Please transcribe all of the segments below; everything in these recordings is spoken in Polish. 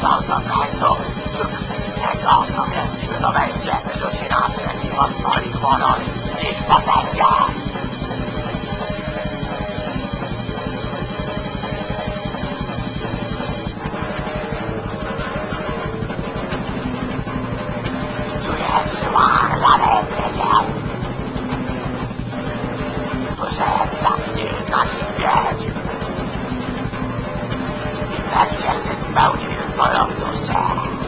sądza zlędu. Wśród tego, co jest nim to będzie, rzuci na brzeg i pozwoli chłonąć ich potęgę. Czuję przyłarla biegiem. Słyszę trzaski na that shall its bounty as far off your song.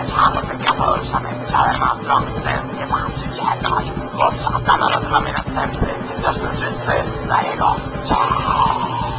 Saçağımı tıkka bağırışam endişelerim hazırım Sizlerin yapan şimşeye karşı Kopşaklar arasına beni sevdi Coşkucu üstü Lego. Çaaaaaa